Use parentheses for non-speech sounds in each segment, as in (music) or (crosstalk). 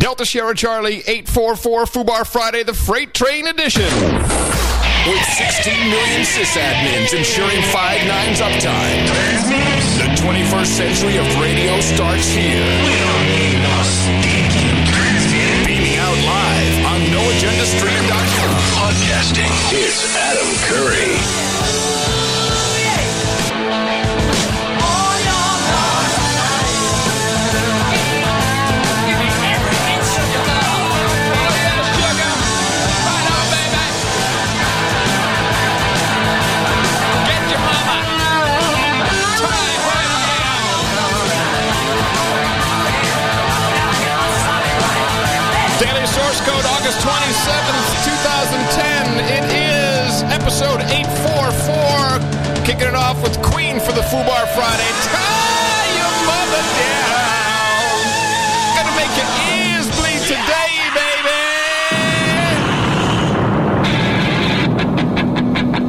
Delta Sierra Charlie 844 Fubar Friday, the Freight Train Edition. With 16 million sysadmins ensuring five nines uptime, the 21st century of radio starts here. Beaming out live on NoAgendaStream.com. Podcasting, it's Adam Curry. Episode 844. Kicking it off with Queen for the Fubar Friday. Tie your mother down. Gonna make your ears bleed today, baby.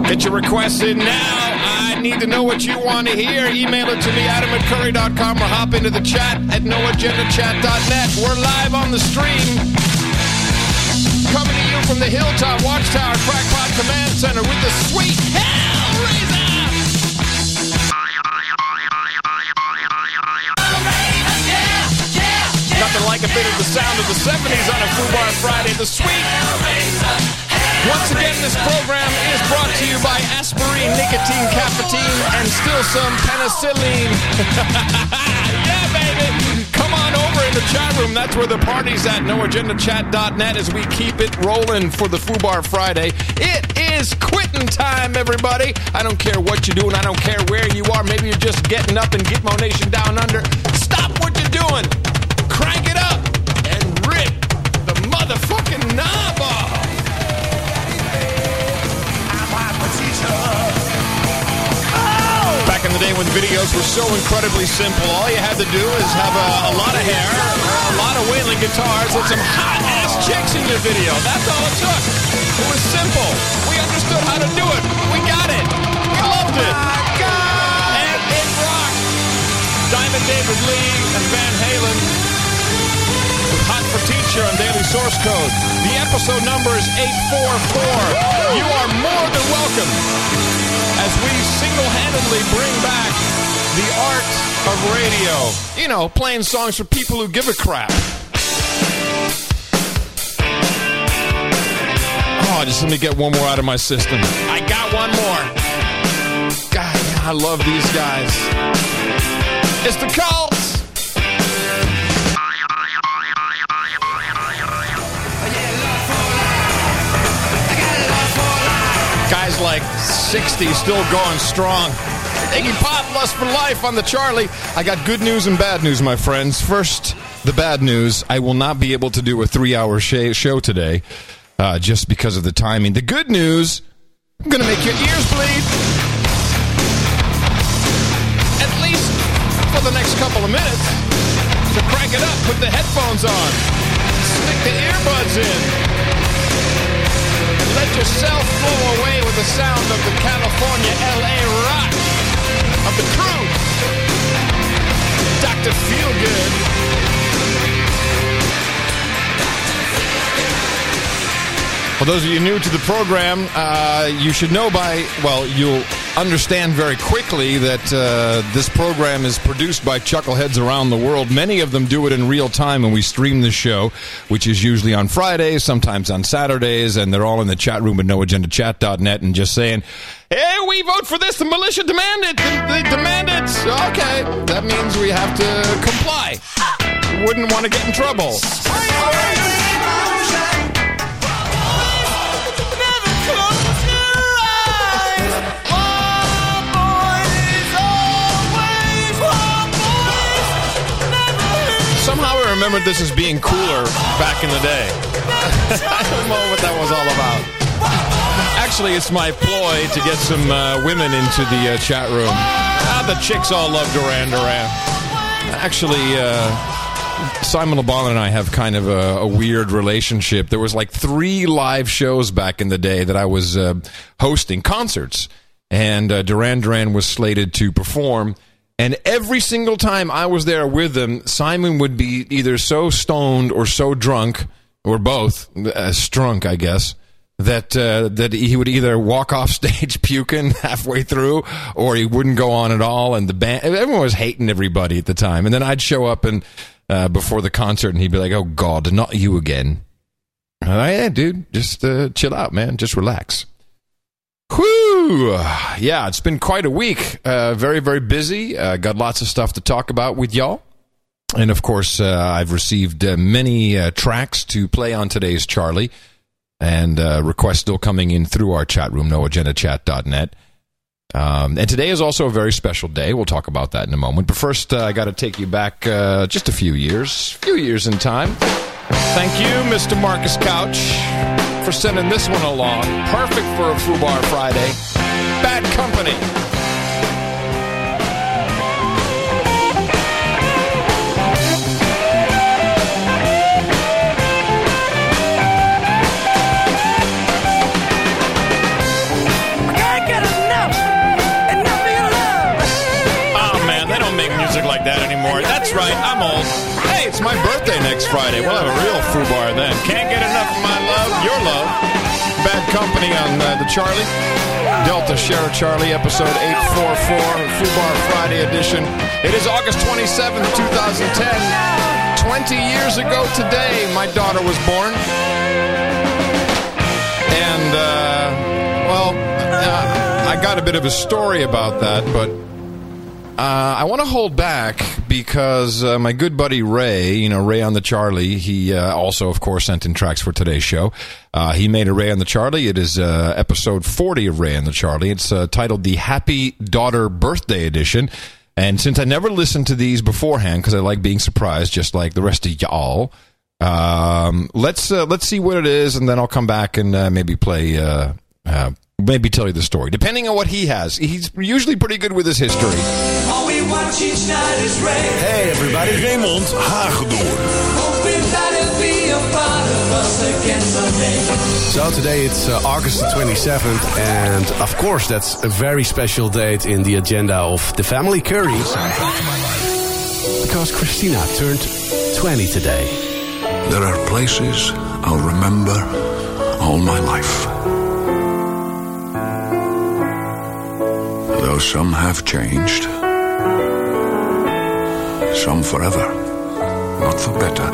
Get your requests in now. I need to know what you want to hear. Email it to me, adam at curry.com, or hop into the chat at noagendachat.net. We're live on the stream. Coming from the Hilltop Watchtower Crackpot Command Center with the sweet Hellraiser. Nothing like a bit of the sound of the 70s on a Fubar Friday. The sweet once again, this program is brought to you by aspirin, nicotine, caffeine, and still some penicillin. (laughs) in the chat room. That's where the party's at. NoAgendaChat.net as we keep it rolling for the Fubar Friday. It is quitting time, everybody. I don't care what you're doing. I don't care where you are. Maybe you're just getting up in Gitmo Nation down under. Stop what you're doing. Crank it up and rip the motherfucking knob off. Day when videos were so incredibly simple, all you had to do is have a, a lot of hair, a lot of wailing guitars, and some hot ass chicks in your video. That's all it took. It was simple. We understood how to do it. We got it. We loved it. Oh, and it rocked. Diamond David Lee and Van Halen Hot for Teacher on Daily Source Code. The episode number is 844. You are more than welcome as we single-handedly bring back the art of radio. You know, playing songs for people who give a crap. Oh, just let me get one more out of my system. I got one more. God, I love these guys. It's the Cults. Guys like 60 still going strong. Iggy Pop, Lust for Life on the Charlie. I got good news and bad news, my friends. First, the bad news. I will not be able to do a three hour sh- show today uh, just because of the timing. The good news, I'm going to make your ears bleed. At least for the next couple of minutes. So crank it up, put the headphones on, stick the earbuds in. Let yourself flow away with the sound of the California LA rock of the crew. Dr. Feelgood. Well, those of you new to the program, uh, you should know by, well, you'll understand very quickly that uh, this program is produced by chuckleheads around the world. Many of them do it in real time, and we stream the show, which is usually on Fridays, sometimes on Saturdays, and they're all in the chat room at noagendachat.net and just saying, hey, we vote for this. The militia demand it. They demand it. Okay, that means we have to comply. Wouldn't want to get in trouble. Remembered this as being cooler back in the day. I don't know what that was all about. Actually, it's my ploy to get some uh, women into the uh, chat room. Ah, the chicks all love Duran Duran. Actually, uh, Simon Le Bon and I have kind of a, a weird relationship. There was like three live shows back in the day that I was uh, hosting concerts, and uh, Duran Duran was slated to perform. And every single time I was there with them, Simon would be either so stoned or so drunk, or both, uh, strunk, I guess, that uh, that he would either walk (laughs) off stage puking halfway through, or he wouldn't go on at all. And the band, everyone was hating everybody at the time. And then I'd show up and uh, before the concert, and he'd be like, "Oh God, not you again." Like, yeah, dude, just uh, chill out, man. Just relax. Whew. Yeah, it's been quite a week. Uh, very, very busy. Uh, got lots of stuff to talk about with y'all. And of course, uh, I've received uh, many uh, tracks to play on today's Charlie, and uh, requests still coming in through our chat room, noagendachat.net. Um, and today is also a very special day. We'll talk about that in a moment. But first, I got to take you back just a few years, few years in time. Thank you, Mr. Marcus Couch, for sending this one along. Perfect for a Fubar Friday. Bad company. Can't get enough, enough of your love. Oh man, they don't make music like that anymore. That's right, I'm old. My birthday next Friday. We'll have a real foo bar then. Can't get enough of my love, your love. Bad Company on uh, the Charlie. Delta Sierra Charlie, episode 844, Foo Bar Friday edition. It is August 27th, 2010. 20 years ago today, my daughter was born. And, uh, well, uh, I got a bit of a story about that, but uh, I want to hold back because uh, my good buddy Ray, you know, Ray on the Charlie, he uh, also, of course, sent in tracks for today's show. Uh, he made a Ray on the Charlie. It is uh, episode 40 of Ray on the Charlie. It's titled the Happy Daughter Birthday Edition. And since I never listened to these beforehand because I like being surprised, just like the rest of y'all, um, let's let's see what it is, and then I'll come back and maybe play, maybe tell you the story, depending on what he has. He's usually pretty good with his history. All we watch each night is rain. Hey everybody, Raymond Hagedoorn. Hoping that it'll be a part of us again someday. So today it's uh, August the 27th, and of course that's a very special date in the agenda of the family curry. Because Christina turned 20 today. There are places I'll remember all my life. Some have changed, some forever, not for better.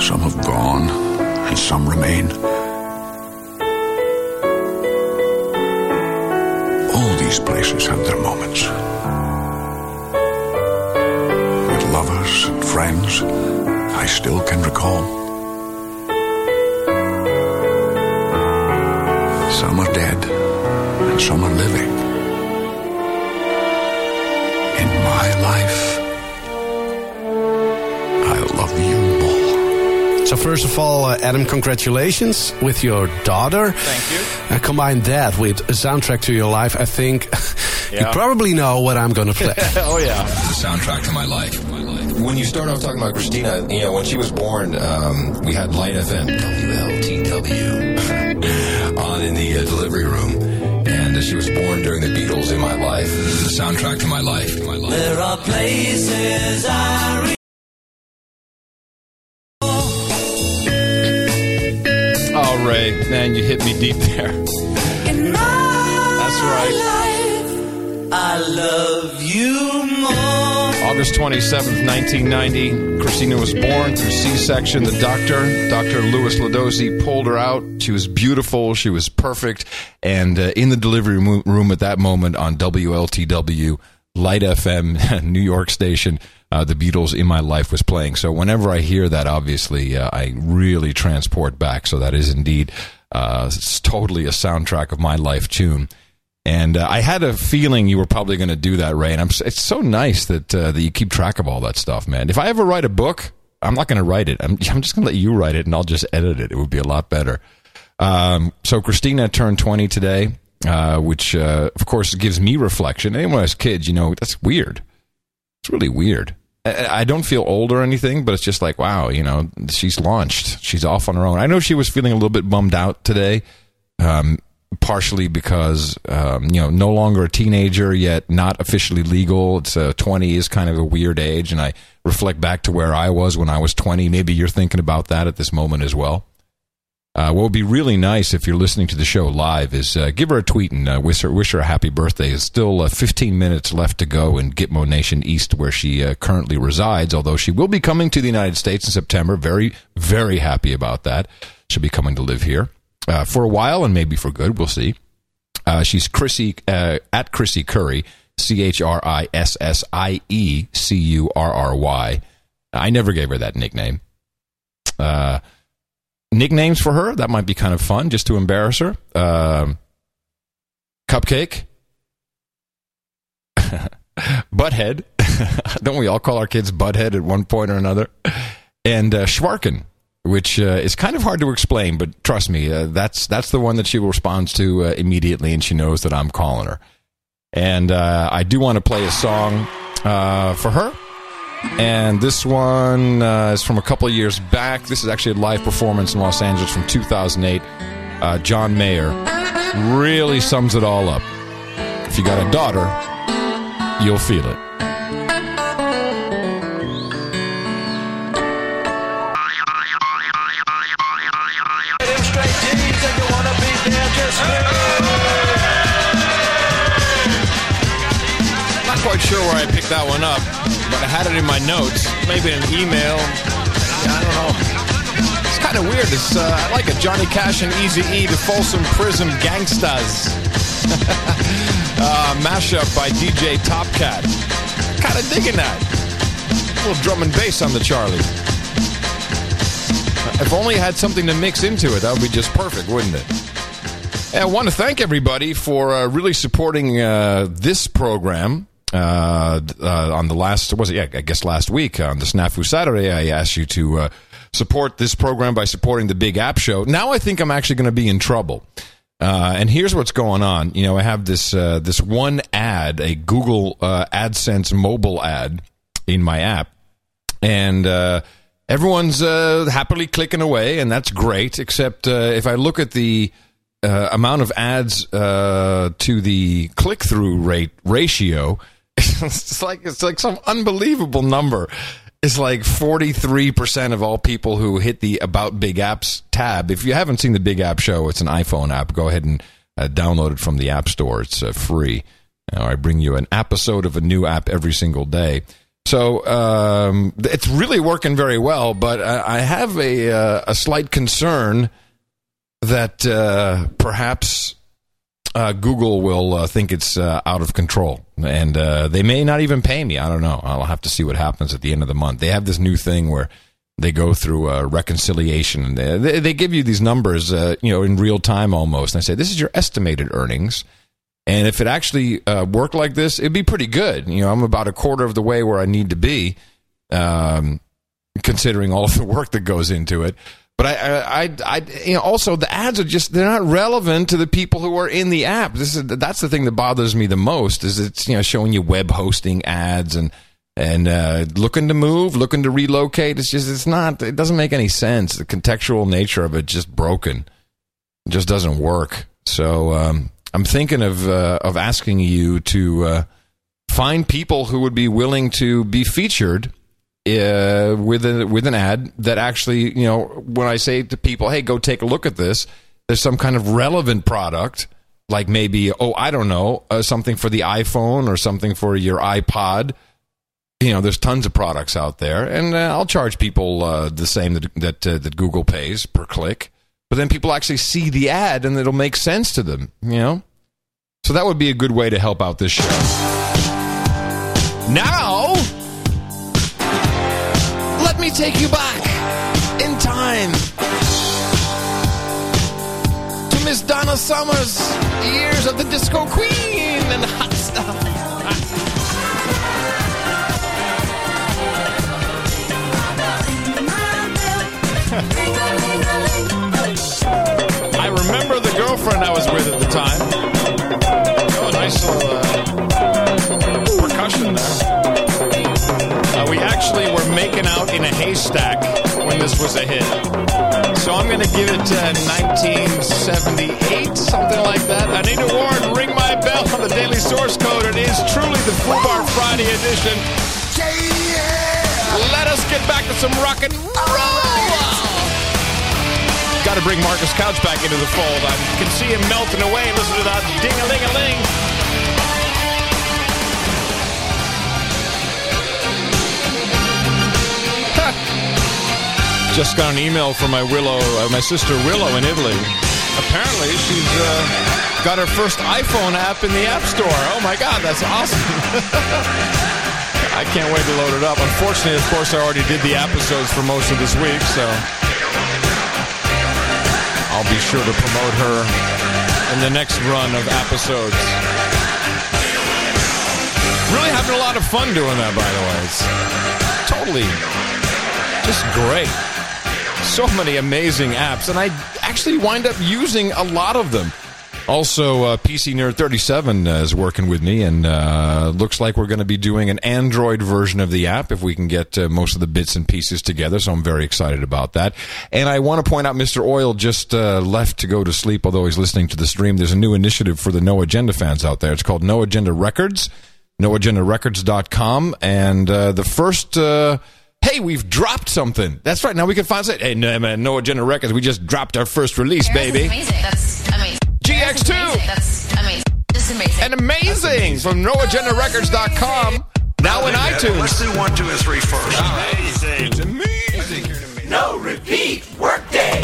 Some have gone, and some remain. All these places have their moments. With lovers and friends, I still can recall. And some living. In my life, I love you more. So first of all, uh, Adam, congratulations with your daughter. Thank you. Uh, combine that with a soundtrack to your life, I think (laughs) you probably know what I'm going to play. (laughs) Oh yeah. The soundtrack to my life. My life. When you start off talking about Christina, you know, when she was born, um, we had Light FM, WLTW, (laughs) on in the uh, delivery room. And uh, she was born during the Beatles in my life. The soundtrack to my life. My life. There are places I re- Oh Ray, man, you hit me deep there. in my That's right. life. I love you more. August 27th, 1990. Christina was born through C-section. The doctor, Dr. Louis Ladosi, pulled her out. She was beautiful. She was perfect. And uh, in the delivery room at that moment on WLTW, Light FM, (laughs) New York station, uh, the Beatles in my life was playing. So whenever I hear that, obviously, uh, I really transport back. So that is indeed uh, it's totally a soundtrack of my life tune. And uh, I had a feeling you were probably going to do that, Ray. And I'm, it's so nice that uh, that you keep track of all that stuff, man. If I ever write a book, I'm not going to write it. I'm, I'm just going to let you write it, and I'll just edit it. It would be a lot better. Um, so Christina turned 20 today, uh, which uh, of course gives me reflection. Anyone who has kids, you know, that's weird. It's really weird. I I don't feel old or anything, but it's just like, wow, you know, she's launched. She's off on her own. I know she was feeling a little bit bummed out today. Um, partially because um, you know no longer a teenager yet not officially legal. It's uh, 20 is kind of a weird age, and I reflect back to where I was when I was 20. Maybe you're thinking about that at this moment as well. Uh, what would be really nice if you're listening to the show live is uh, give her a tweet and uh, wish, her, wish her a happy birthday. There's still uh, 15 minutes left to go in Gitmo Nation East, where she uh, currently resides, although she will be coming to the United States in September. Very, very happy about that. She'll be coming to live here uh, for a while and maybe for good. We'll see. she's Chrissie, at Chrissie Curry, C H R I S S I E C U R R Y. I never gave her that nickname. Uh, nicknames for her. That might be kind of fun, just to embarrass her. Um, cupcake, (laughs) butthead. (laughs) Don't we all call our kids butthead at one point or another? And uh, Schwarken, which uh, is kind of hard to explain, but trust me, uh, that's that's the one that she responds to uh, immediately, and she knows that I'm calling her. And uh, I do want to play a song uh, for her. And this one uh, is from a couple of years back. This is actually a live performance in Los Angeles from 2008. Uh, John Mayer really sums it all up. If you got a daughter, you'll feel it. That one up, but I had it in my notes. Maybe an email. I don't know. It's kind of weird. It's uh, I like it. Johnny Cash and Easy E, the Folsom Prison Gangstas. (laughs) uh, mashup by DJ Topcat. Kind of digging that. A little drum and bass on the Charlie. If only I had something to mix into it, that would be just perfect, wouldn't it? And I want to thank everybody for uh, really supporting uh, this program. Uh, uh, on the last, was it? Yeah, I guess last week on the Snafu Saturday, I asked you to uh, support this program by supporting the Big App Show. Now I think I'm actually going to be in trouble. Uh, and here's what's going on. You know, I have this uh, this one ad, a Google uh, AdSense mobile ad in my app, and uh, everyone's uh, happily clicking away, and that's great. Except uh, if I look at the uh, amount of ads uh, to the click through rate ratio, (laughs) it's like it's like some unbelievable number. It's like forty three percent of all people who hit the About Big Apps tab. If you haven't seen the Big App Show, it's an iPhone app. Go ahead and uh, download it from the App Store. It's uh, free. I bring you an episode of a new app every single day. So um, it's really working very well, but I, I have a uh, a slight concern that uh, perhaps uh, Google will uh, think it's uh, out of control, and uh, they may not even pay me. I don't know. I'll have to see what happens at the end of the month. They have this new thing where they go through a reconciliation, and they, they, give you these numbers, uh, you know, in real time almost. And I say, this is your estimated earnings. And if it actually uh, worked like this, it'd be pretty good. You know, I'm about a quarter of the way where I need to be, um, considering all (laughs) the work that goes into it. But I, I, I, you know, also the ads are just—they're not relevant to the people who are in the app. This is that's the thing that bothers me the most. Is it's you know showing you web hosting ads and and uh, looking to move, looking to relocate. It's just it's not. It doesn't make any sense. The contextual nature of it just broken. It just doesn't work. So um, I'm thinking of uh, of asking you to uh, find people who would be willing to be featured uh, with a, with an ad that actually, you know, when I say to people, "Hey, go take a look at this," there's some kind of relevant product, like maybe, oh, I don't know, uh, something for the iPhone or something for your iPod. You know, there's tons of products out there, and uh, I'll charge people uh, the same that that uh, that Google pays per click. But then people actually see the ad, and it'll make sense to them. You know, so that would be a good way to help out this show. Now, take you back in time to Miss Donna Summers, years of the disco queen and hot stuff. I remember the girlfriend I was with at the time. Oh, nice little uh, actually were making out in a haystack when this was a hit. So I'm going to give it to 1978, something like that. Anita Ward, ring my bell on the Daily Source Code. It is truly the Fubar Friday edition. Let us get back to some rock and roll. Got to bring Marcus Couch back into the fold. I can see him melting away. Listen to that ding-a-ling-a-ling. Just got an email from my Willow, uh, my sister Willow in Italy. Apparently, she's uh, got her first iPhone app in the App Store. Oh my God, that's awesome! (laughs) I can't wait to load it up. Unfortunately, of course, I already did the episodes for most of this week, so I'll be sure to promote her in the next run of episodes. Really having a lot of fun doing that, by the way. It's totally just great. So many amazing apps, and I actually wind up using a lot of them. Also, uh, PC Nerd 37 uh, is working with me, and uh, looks like we're going to be doing an Android version of the app if we can get uh, most of the bits and pieces together. So I'm very excited about that. And I want to point out, Mr. Oil just uh, left to go to sleep, although he's listening to the stream. There's a new initiative for the No Agenda fans out there. It's called No Agenda Records, NoAgendaRecords.com, and uh, the first. Hey, we've dropped something. That's right. Now we can find it. Hey, no, man, no Agenda Records. We just dropped our first release, baby. Amazing. That's amazing. GX2. Amazing. That's amazing. Just amazing. And amazing from NoAgendaRecords.com. Now in iTunes. Let's iTunes. do one, two, and three first. Amazing. It's amazing. No repeat. Workday.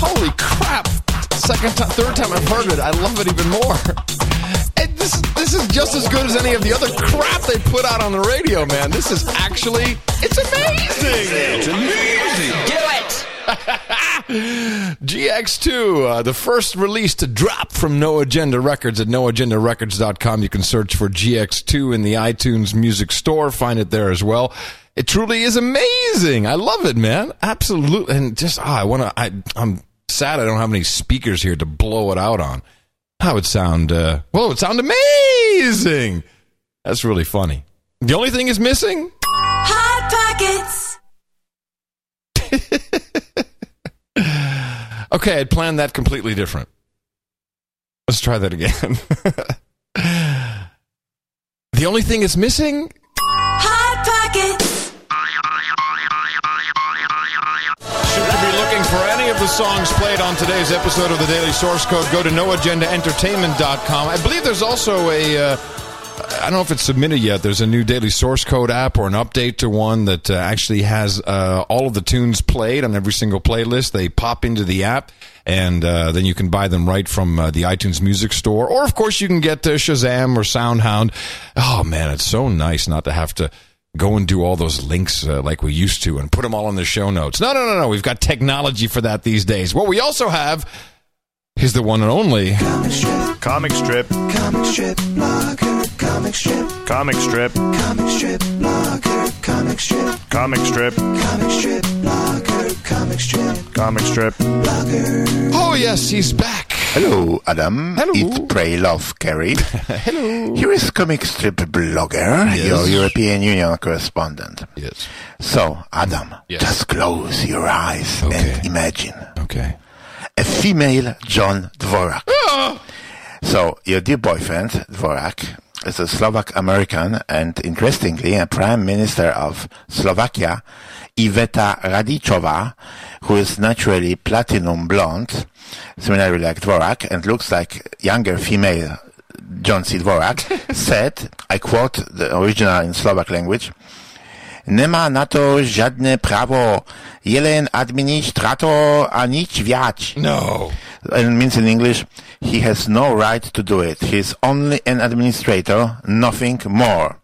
Holy crap. Second time, third time I've heard it. I love it even more. (laughs) And this, this is just as good as any of the other crap they put out on the radio, man. This is actually, it's amazing. It's amazing. Do it. (laughs) GX2, uh, the first release to drop from No Agenda Records at noagendarecords.com. You can search for GX2 in the iTunes Music Store, find it there as well. It truly is amazing. I love it, man. Absolutely. And just, ah, I want to, I, I'm sad I don't have any speakers here to blow it out on. That would sound, uh, well, it would sound amazing. That's really funny. The only thing is missing? Hot Pockets. (laughs) Okay, I'd planned that completely different. Let's try that again. (laughs) the only thing is missing? Hot Pockets. Of the songs played on today's episode of the Daily Source Code, go to noagendaentertainment.com. I believe there's also a. Uh, I don't know if it's submitted yet. There's a new Daily Source Code app or an update to one that uh, actually has uh, all of the tunes played on every single playlist. They pop into the app, and uh, then you can buy them right from uh, the iTunes Music Store. Or, of course, you can get uh, Shazam or SoundHound. Oh, man, it's so nice not to have to go and do all those links uh, like we used to and put them all in the show notes. No, no, no, no. We've got technology for that these days. What we also have is the one and only. Comic strip. Comic strip blogger, comic strip, Comic strip. comic strip blogger, comic strip, Comic strip. comic strip blogger, comic strip Comic strip. blogger. Oh, yes, he's back. Hello, Adam. Hello. It's Pray Love Kerry. (laughs) Hello. Here is comic strip blogger, Yes. your European Union correspondent. Yes. So, Adam, Yes. just close your eyes Okay. and imagine Okay. a female John Dvorak. Ah! So, your dear boyfriend, Dvorak, is a Slovak American and interestingly a prime minister of Slovakia, Iveta Radičová, who is naturally platinum blonde, similarly like Dvorak, and looks like younger female John C. Dvorak, (laughs) said, I quote the original in Slovak language, Nemá na to žiadne právo, je len administrator a nič viac. No. And means in English, he has no right to do it. He's only an administrator, nothing more.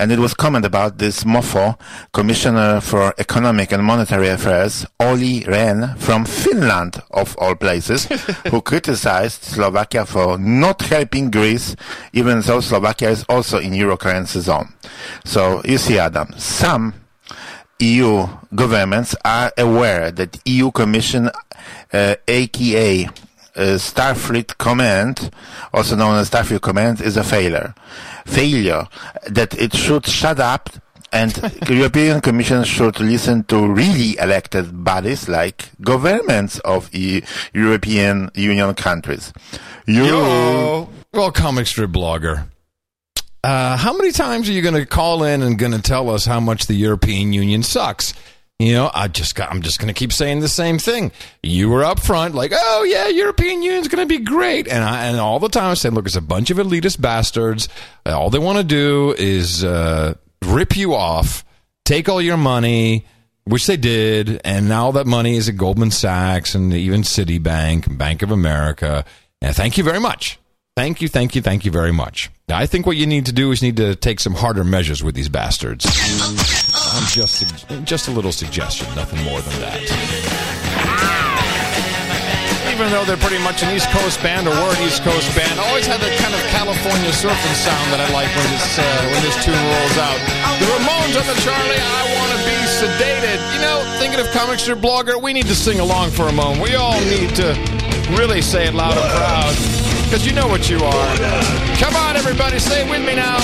And it was comment about this MOFO, Commissioner for Economic and Monetary Affairs, Olli Rehn from Finland, of all places, (laughs) who criticized Slovakia for not helping Greece, even though Slovakia is also in Euro currency zone. So you see, Adam, some EU governments are aware that EU Commission, uh, aka uh, Starfleet Command, also known as Starfleet Command, is a failure. Failure that it should shut up And (laughs) European Commission should listen to really elected bodies like governments of e- European Union countries. You, Yo, well, comic strip blogger. Uh, how many times are you going to call in and going to tell us how much the European Union sucks? You know, I just got, I'm just going to keep saying the same thing. You were up front, like, oh yeah, European Union's going to be great, and I, and all the time I said, look, it's a bunch of elitist bastards. All they want to do is uh, rip you off, take all your money, which they did, and now that money is at Goldman Sachs and even Citibank, and Bank of America. And thank you very much. Thank you, thank you, thank you very much. Now, I think what you need to do is need to take some harder measures with these bastards. I'm just just a little suggestion, nothing more than that. Even though they're pretty much an East Coast band or were an East Coast band, always had that kind of California surfing sound that I like when this uh, when this tune rolls out. The Ramones on the Charlie, I want to be sedated. You know, thinking of comic strip blogger, we need to sing along for a moment. We all need to really say it loud and proud, because you know what you are. Come on, everybody, say it with me now.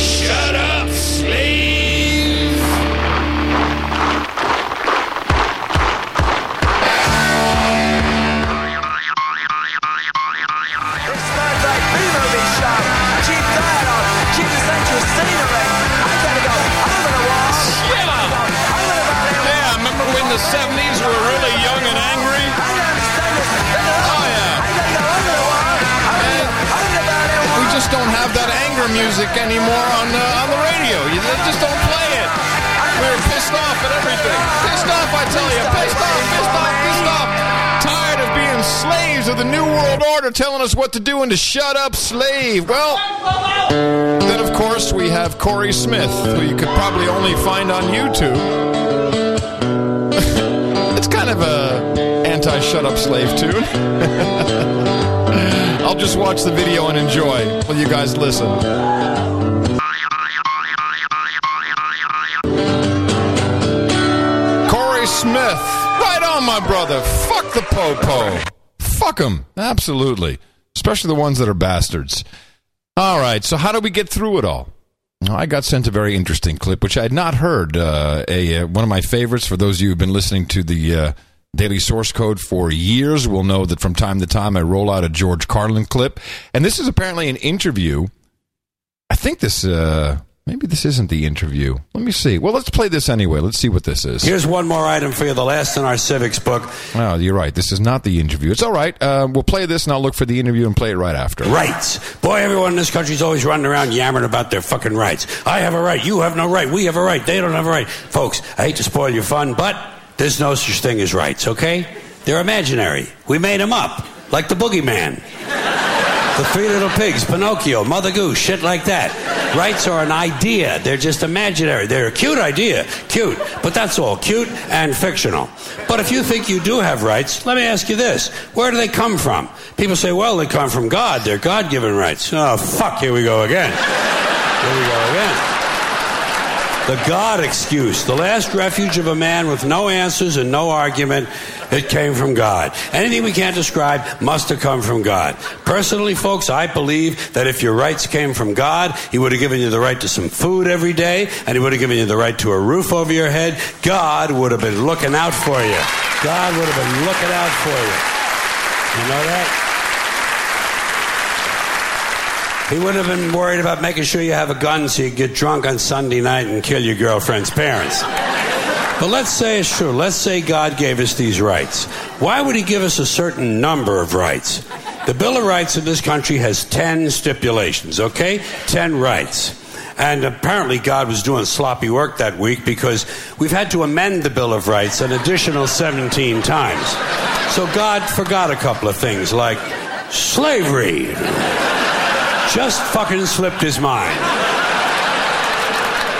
Shut up, the 70s were really young and angry? Oh, yeah. We just don't have that anger music anymore on the, on the radio. You just don't play it. We were pissed off at everything. Pissed off, I tell you. Pissed off, pissed off, pissed off. Tired of being slaves of the New World Order telling us what to do and to shut up, slave. Well, then of course we have Corey Smith, who you could probably only find on YouTube. A anti-shut up slave tune. (laughs) I'll just watch the video and enjoy while you guys listen. Corey Smith. Right on, my brother. Fuck the po-po. Fuck them. Absolutely. Especially the ones that are bastards. All right, so how do we get through it all? I got sent a very interesting clip, which I had not heard. Uh, a uh, one of my favorites for those of you who've been listening to the uh, Daily Source Code for years will know that from time to time I roll out a George Carlin clip, and this is apparently an interview. I think this uh, maybe this isn't the interview. Let me see. Well, let's play this anyway. Let's see what this is. Here's one more item for you, the last in our civics book. Oh, you're right. This is not the interview. It's all right. Uh, we'll play this, and I'll look for the interview and play it right after. Rights. Boy, everyone in this country's always running around yammering about their fucking rights. I have a right. You have no right. We have a right. They don't have a right. Folks, I hate to spoil your fun, but there's no such thing as rights, okay? They're imaginary. We made them up, like the boogeyman. The Three Little Pigs, Pinocchio, Mother Goose, shit like that. Rights are an idea. They're just imaginary. They're a cute idea. Cute. But that's all. Cute and fictional. But if you think you do have rights, let me ask you this. Where do they come from? People say, well, they come from God. They're God given rights. Oh, fuck. Here we go again. Here we go again. The God excuse, the last refuge of a man with no answers and no argument. It came from God. Anything we can't describe must have come from God. Personally, folks, I believe that if your rights came from God, He would have given you the right to some food every day, and He would have given you the right to a roof over your head. God would have been looking out for you. God would have been looking out for you. You know that? He wouldn't have been worried about making sure you have a gun so you get drunk on Sunday night and kill your girlfriend's parents. But let's say it's true. Let's say God gave us these rights. Why would He give us a certain number of rights? The Bill of Rights in this country has 10 stipulations, okay? 10 rights. And apparently, God was doing sloppy work that week because we've had to amend the Bill of Rights an additional 17 times. So God forgot a couple of things like slavery. Just fucking slipped his mind.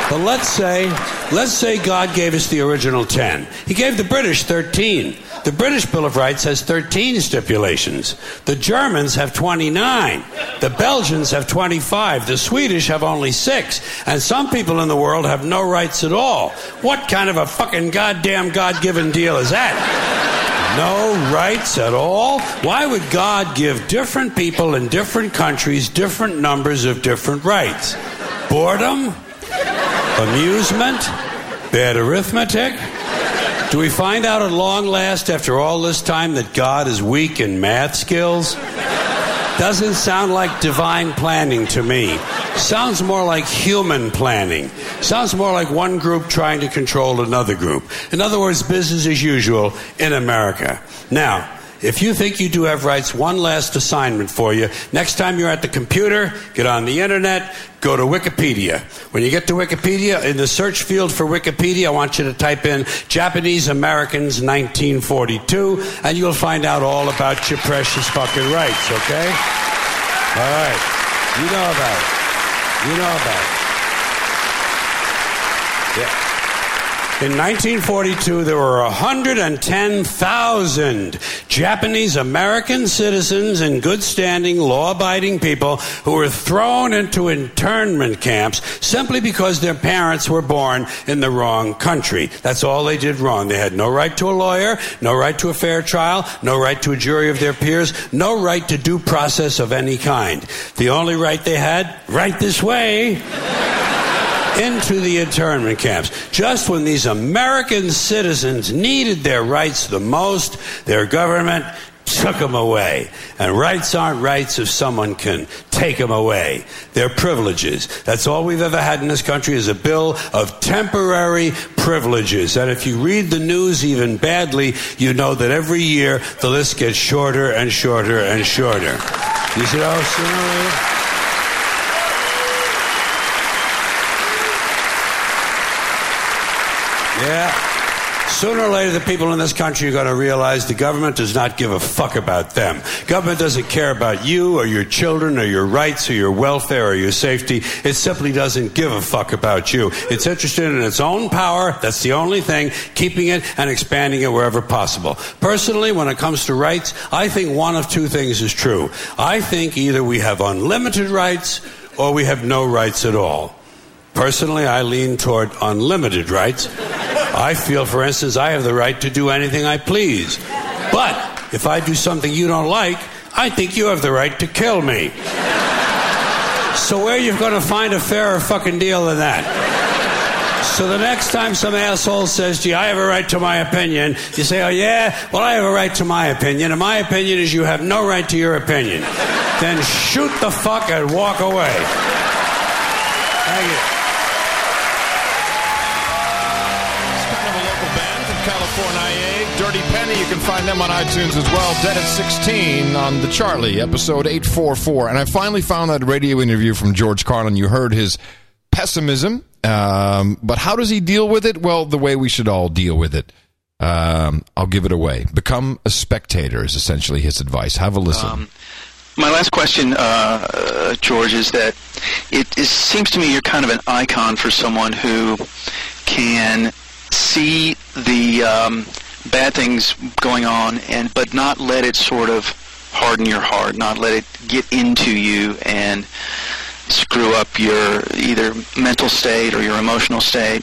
But let's say, let's say God gave us the original 10. He gave the British 13. The British Bill of Rights has 13 stipulations. The Germans have 29. The Belgians have 25. The Swedish have only 6. And some people in the world have no rights at all. What kind of a fucking goddamn God given deal is that? No rights at all? Why would God give different people in different countries different numbers of different rights? Boredom? Amusement? Bad arithmetic? Do we find out at long last, after all this time, that God is weak in math skills? Doesn't sound like divine planning to me. Sounds more like human planning. Sounds more like one group trying to control another group. In other words, business as usual in America. Now, if you think you do have rights, one last assignment for you. Next time you're at the computer, get on the internet, go to Wikipedia. When you get to Wikipedia, in the search field for Wikipedia, I want you to type in Japanese Americans 1942, and you'll find out all about your precious fucking rights, okay? All right. You know about it. You know about it. Yeah. In 1942, there were 110,000 Japanese American citizens in good standing, law abiding people who were thrown into internment camps simply because their parents were born in the wrong country. That's all they did wrong. They had no right to a lawyer, no right to a fair trial, no right to a jury of their peers, no right to due process of any kind. The only right they had, right this way into the internment camps. Just when these American citizens needed their rights the most, their government took them away. And rights aren't rights if someone can take them away. They're privileges. That's all we've ever had in this country is a bill of temporary privileges. And if you read the news even badly, you know that every year the list gets shorter and shorter and shorter. You see how sooner or later? Yeah. Sooner or later, the people in this country are going to realize the government does not give a fuck about them. Government doesn't care about you or your children or your rights or your welfare or your safety. It simply doesn't give a fuck about you. It's interested in its own power. That's the only thing, keeping it and expanding it wherever possible. Personally, when it comes to rights, I think one of two things is true. I think either we have unlimited rights or we have no rights at all. Personally, I lean toward unlimited rights. I feel, for instance, I have the right to do anything I please. But if I do something you don't like, I think you have the right to kill me. So where you going to find a fairer fucking deal than that? So the next time some asshole says to you, I have a right to my opinion, you say, oh yeah, well I have a right to my opinion, and my opinion is you have no right to your opinion. Then shoot the fuck and walk away. Thank you. Find them on iTunes as well. Dead at 16 on the Charlie, episode 844. And I finally found that radio interview from George Carlin. You heard his pessimism, um, but how does he deal with it? Well, the way we should all deal with it. Um, I'll give it away. Become a spectator is essentially his advice. Have a listen. Um, my last question, uh, uh, George, is that it, it seems to me you're kind of an icon for someone who can see the um, bad things going on, and but not let it sort of harden your heart, not let it get into you and screw up your either mental state or your emotional state.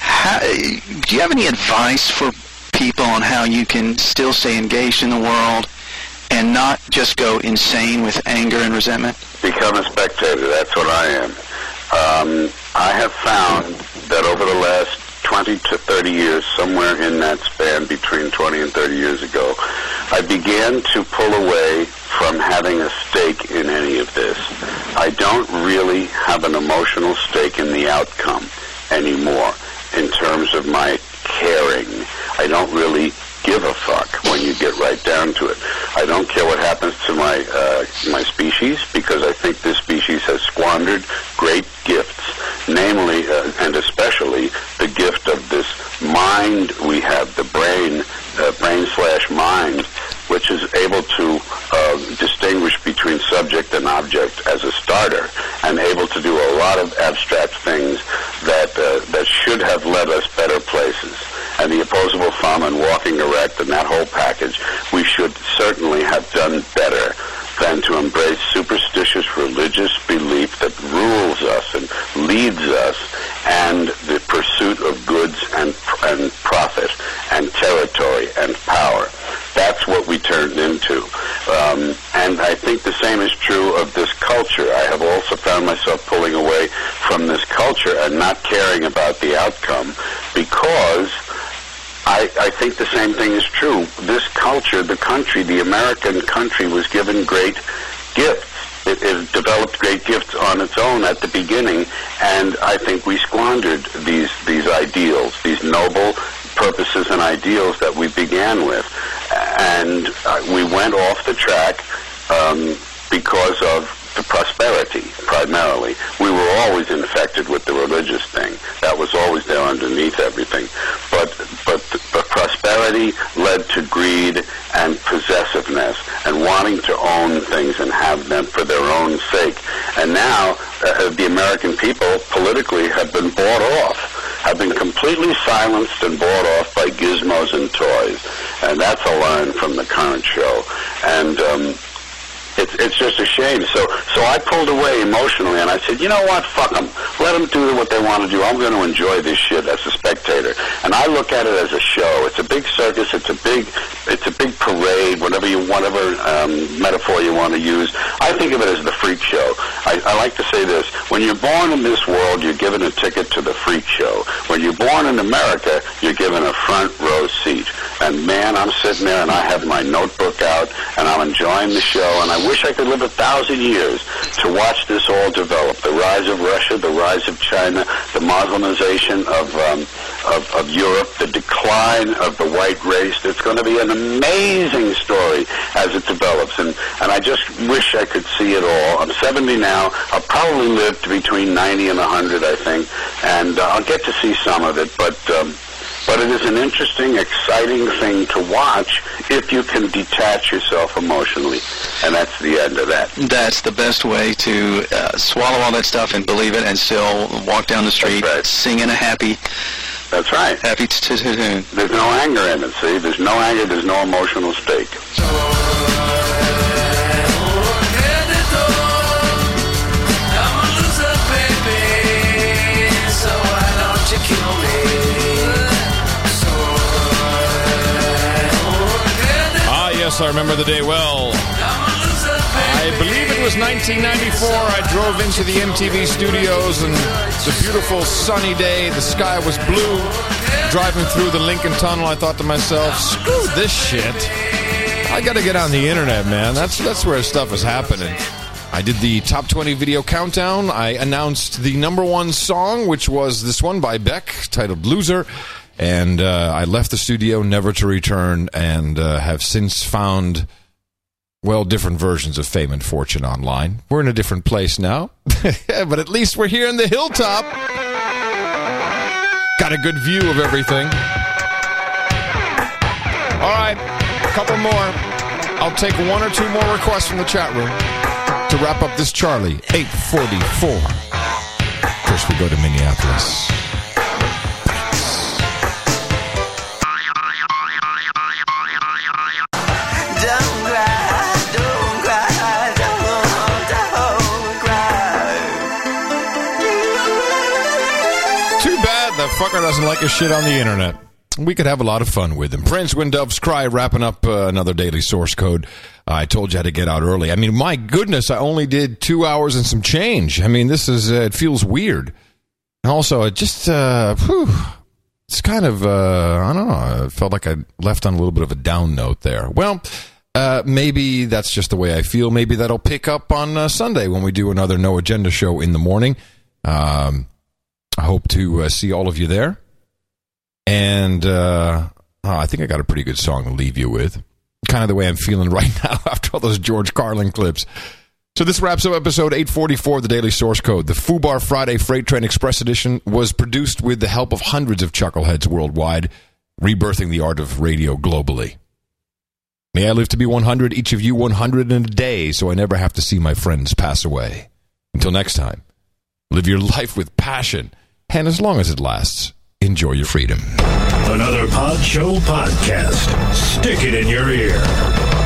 How, do you have any advice for people on how you can still stay engaged in the world and not just go insane with anger and resentment? Become a spectator. That's what I am. Um, I have found that over the last 20 to 30 years, somewhere in that span between 20 and 30 years ago, I began to pull away from having a stake in any of this. I don't really have an emotional stake in the outcome anymore in terms of my caring. I don't really give a fuck when you get right down to it. I don't care what happens to my uh, my species because I think this species has squandered great gifts, namely uh, and especially the gift of this mind we have, the brain, uh, brain slash mind, which is able to uh, distinguish between subject and object as a starter, and able to do a lot of abstract things that uh, that should have led us better places and the opposable thumb and walking erect and that whole package, we should certainly have done better than to embrace superstitious religious belief that rules us and leads us and the pursuit of goods and, and profit and territory and power. That's what we turned into. Um, and I think the same is true of this culture. I have also found myself pulling away from this culture culture and not caring about the outcome because I, I think the same thing is true. This culture, the country, the American country was given great gifts. It, it developed great gifts on its own at the beginning, and I think we squandered these these ideals, these noble purposes and ideals that we began with, and uh, we went off the track um, because of the prosperity primarily. We were always infected with the religious thing. That was always there underneath everything. But but but prosperity led to greed and possessiveness and wanting to own things and have them for their own sake. And now uh, the American people politically have been bought off have been completely silenced and bought off by gizmos and toys. And that's a line from the current show. And um, it's it's just a shame. So so I pulled away emotionally, and I said, you know what? Fuck them. Let them do what they want to do. I'm going to enjoy this shit as a spectator. And I look at it as a show. It's a big circus. It's a big it's a big parade. Whatever you whatever um, metaphor you want to use. I think of it as the freak show. I, I like to say this: when you're born in this world, you're given a ticket to the freak show. When you're born in America, you're given a front row seat. And man, I'm sitting there and I have my notebook out and I'm enjoying the show. And I wish I could live a thousand years to watch this all develop. The rise of Russia, the rise of China, the Muslimization of, um, of, of Europe, the decline of the white race. It's going to be an amazing story as it develops. And, and I just wish I could see it all. I'm 70 now. I'll probably live to between 90 and 100, I think. And uh, I'll get to see some of it. But... Um, but it is an interesting, exciting thing to watch if you can detach yourself emotionally. And that's the end of that. That's the best way to uh, swallow all that stuff and believe it and still walk down the street singing a happy That's right. happy t- t- tune. There's no anger in it, see? There's no anger, there's no emotional stake. I remember the day well. I believe it was 1994. I drove into the MTV studios and it's a beautiful sunny day. The sky was blue. Driving through the Lincoln Tunnel, I thought to myself, screw this shit. I got to get on the internet, man. That's that's where stuff is happening. I did the top 20 video countdown. I announced the number one song, which was this one by Beck, titled Loser. And uh, I left the studio never to return and uh, have since found, well, different versions of Fame and Fortune online. We're in a different place now, (laughs) but at least we're here in the hilltop. Got a good view of everything. All right, a couple more. I'll take one or two more requests from the chat room to wrap up this Charlie 844. First, we go to Minneapolis. Fucker doesn't like his shit on the internet. We could have a lot of fun with him. Prince When Doves Cry wrapping up uh, another daily source code. I told you how to get out early. I mean, my goodness, I only did two hours and some change. I mean, this is, uh, it feels weird. Also, it just, uh, whew, it's kind of, uh, I don't know, I felt like I left on a little bit of a down note there. Well, uh, maybe that's just the way I feel. Maybe that'll pick up on uh, Sunday when we do another No Agenda show in the morning. Um, I hope to uh, see all of you there. And uh, oh, I think I got a pretty good song to leave you with. Kind of the way I'm feeling (laughs) right now after all those George Carlin clips. So this wraps up episode 844 of the Daily Source Code. The FUBAR Friday Freight Train Express Edition was produced with the help of hundreds of chuckleheads worldwide, rebirthing the art of radio globally. May I live to be 100, each of you 100 in a day, so I never have to see my friends pass away. Until next time, live your (laughs) life with passion, and as long as it lasts, enjoy your freedom. Another Pod Show podcast. Stick it in your ear.